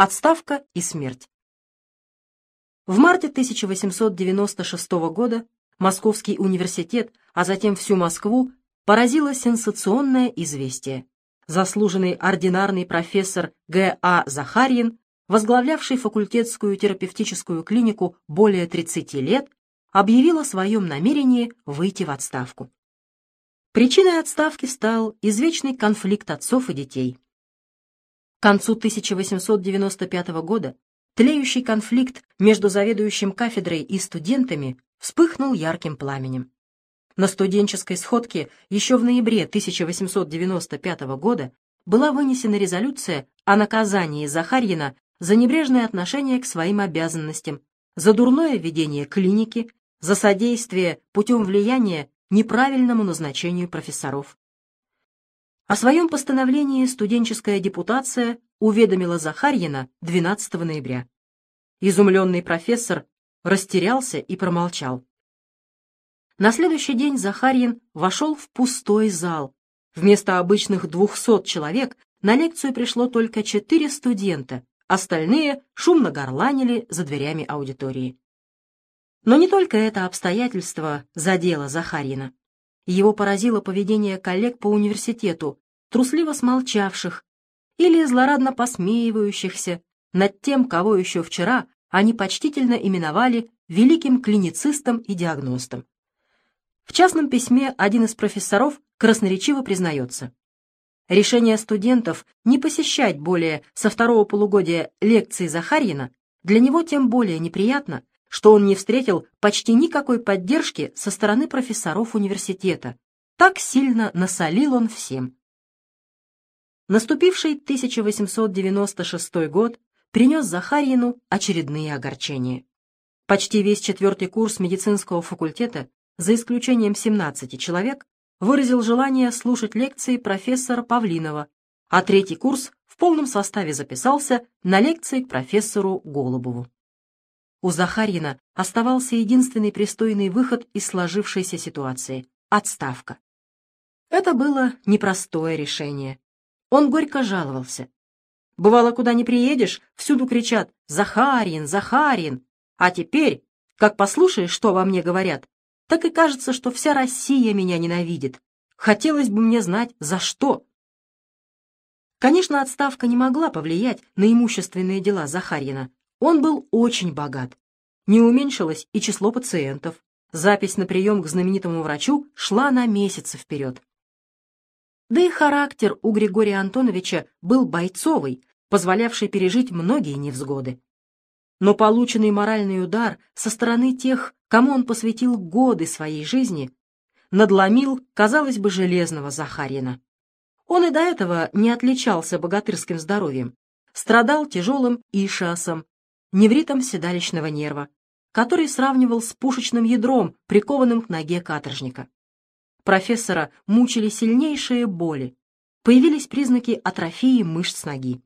Отставка и смерть. В марте 1896 года Московский университет, а затем всю Москву, поразило сенсационное известие. Заслуженный ординарный профессор Г.А. Захарьин, возглавлявший факультетскую терапевтическую клинику более 30 лет, объявил о своем намерении выйти в отставку. Причиной отставки стал извечный конфликт отцов и детей. К концу 1895 года тлеющий конфликт между заведующим кафедрой и студентами вспыхнул ярким пламенем. На студенческой сходке еще в ноябре 1895 года была вынесена резолюция о наказании Захарьина за небрежное отношение к своим обязанностям, за дурное ведение клиники, за содействие путем влияния неправильному назначению профессоров. О своем постановлении студенческая депутация уведомила Захарьина 12 ноября. Изумленный профессор растерялся и промолчал. На следующий день Захарьин вошел в пустой зал. Вместо обычных двухсот человек на лекцию пришло только четыре студента, остальные шумно горланили за дверями аудитории. Но не только это обстоятельство задело Захарьина. Его поразило поведение коллег по университету, трусливо смолчавших или злорадно посмеивающихся над тем, кого еще вчера они почтительно именовали великим клиницистом и диагностом. В частном письме один из профессоров красноречиво признается. Решение студентов не посещать более со второго полугодия лекции Захарьина для него тем более неприятно, что он не встретил почти никакой поддержки со стороны профессоров университета. Так сильно насолил он всем. Наступивший 1896 год принес Захарьину очередные огорчения. Почти весь четвертый курс медицинского факультета, за исключением 17 человек, выразил желание слушать лекции профессора Павлинова, а третий курс в полном составе записался на лекции к профессору Голубову. У Захарьина оставался единственный пристойный выход из сложившейся ситуации — отставка. Это было непростое решение. Он горько жаловался. Бывало, куда не приедешь, всюду кричат «Захарин! Захарин!» А теперь, как послушаешь, что во мне говорят, так и кажется, что вся Россия меня ненавидит. Хотелось бы мне знать, за что. Конечно, отставка не могла повлиять на имущественные дела Захарина, он был очень богат. Не уменьшилось и число пациентов. Запись на прием к знаменитому врачу шла на месяцы вперед. Да и характер у Григория Антоновича был бойцовый, позволявший пережить многие невзгоды. Но полученный моральный удар со стороны тех, кому он посвятил годы своей жизни, надломил, казалось бы, железного Захарина. Он и до этого не отличался богатырским здоровьем, страдал тяжелым ишиасом, невритом седалищного нерва, который сравнивал с пушечным ядром, прикованным к ноге каторжника. Профессора мучили сильнейшие боли, появились признаки атрофии мышц ноги.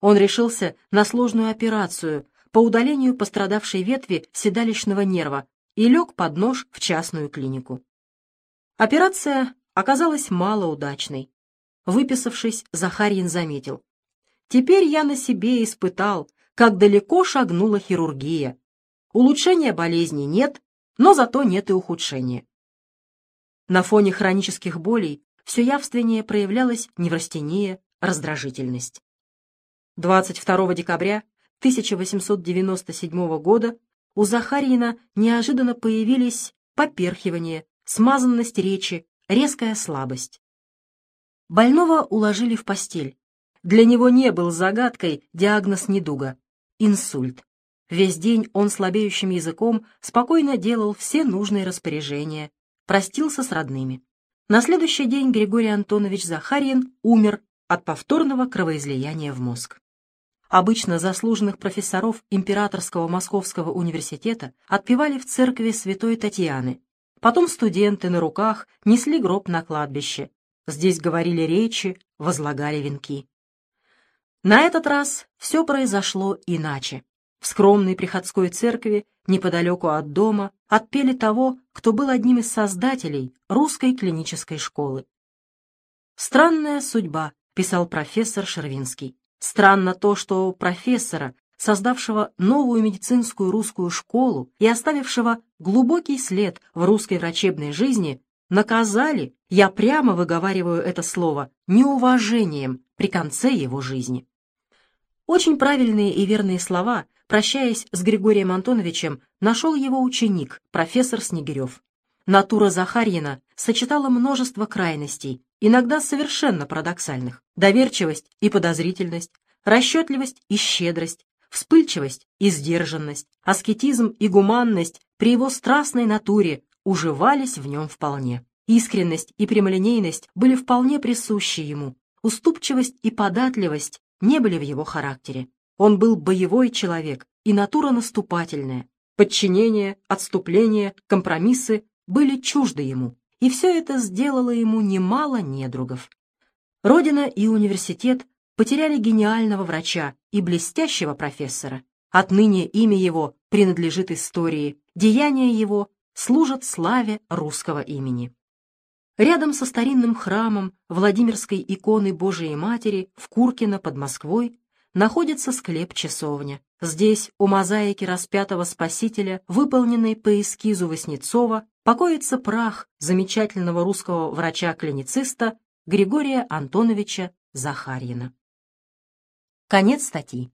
Он решился на сложную операцию по удалению пострадавшей ветви седалищного нерва и лег под нож в частную клинику. Операция оказалась малоудачной. Выписавшись, Захарьин заметил. «Теперь я на себе испытал, как далеко шагнула хирургия. Улучшения болезни нет, но зато нет и ухудшения. На фоне хронических болей все явственнее проявлялась неврастения, раздражительность. 22 декабря 1897 года у Захарьина неожиданно появились поперхивание, смазанность речи, резкая слабость. Больного уложили в постель. Для него не был загадкой диагноз недуга инсульт. Весь день он слабеющим языком спокойно делал все нужные распоряжения, простился с родными. На следующий день Григорий Антонович Захарьин умер от повторного кровоизлияния в мозг. Обычно заслуженных профессоров Императорского Московского университета отпевали в церкви Святой Татьяны. Потом студенты на руках несли гроб на кладбище. Здесь говорили речи, возлагали венки. На этот раз все произошло иначе. В скромной приходской церкви, неподалеку от дома, отпели того, кто был одним из создателей русской клинической школы. «Странная судьба», — писал профессор Шервинский. Странно то, что профессора, создавшего новую медицинскую русскую школу и оставившего глубокий след в русской врачебной жизни, наказали, я прямо выговариваю это слово, неуважением при конце его жизни. Очень правильные и верные слова, прощаясь с Григорием Антоновичем, нашел его ученик, профессор Снегирев. Натура Захарьина сочетала множество крайностей, иногда совершенно парадоксальных. Доверчивость и подозрительность, расчетливость и щедрость, вспыльчивость и сдержанность, аскетизм и гуманность при его страстной натуре уживались в нем вполне. Искренность и прямолинейность были вполне присущи ему, уступчивость и податливость не были в его характере. Он был боевой человек и натура наступательная. Подчинение, отступление, компромиссы были чужды ему, и все это сделало ему немало недругов. Родина и университет потеряли гениального врача и блестящего профессора. Отныне имя его принадлежит истории, деяния его служат славе русского имени. Рядом со старинным храмом Владимирской иконы Божией Матери в Куркино под Москвой находится склеп-часовня. Здесь у мозаики распятого Спасителя, выполненной по эскизу Васнецова, покоится прах замечательного русского врача-клинициста Григория Антоновича Захарьина. Конец статьи.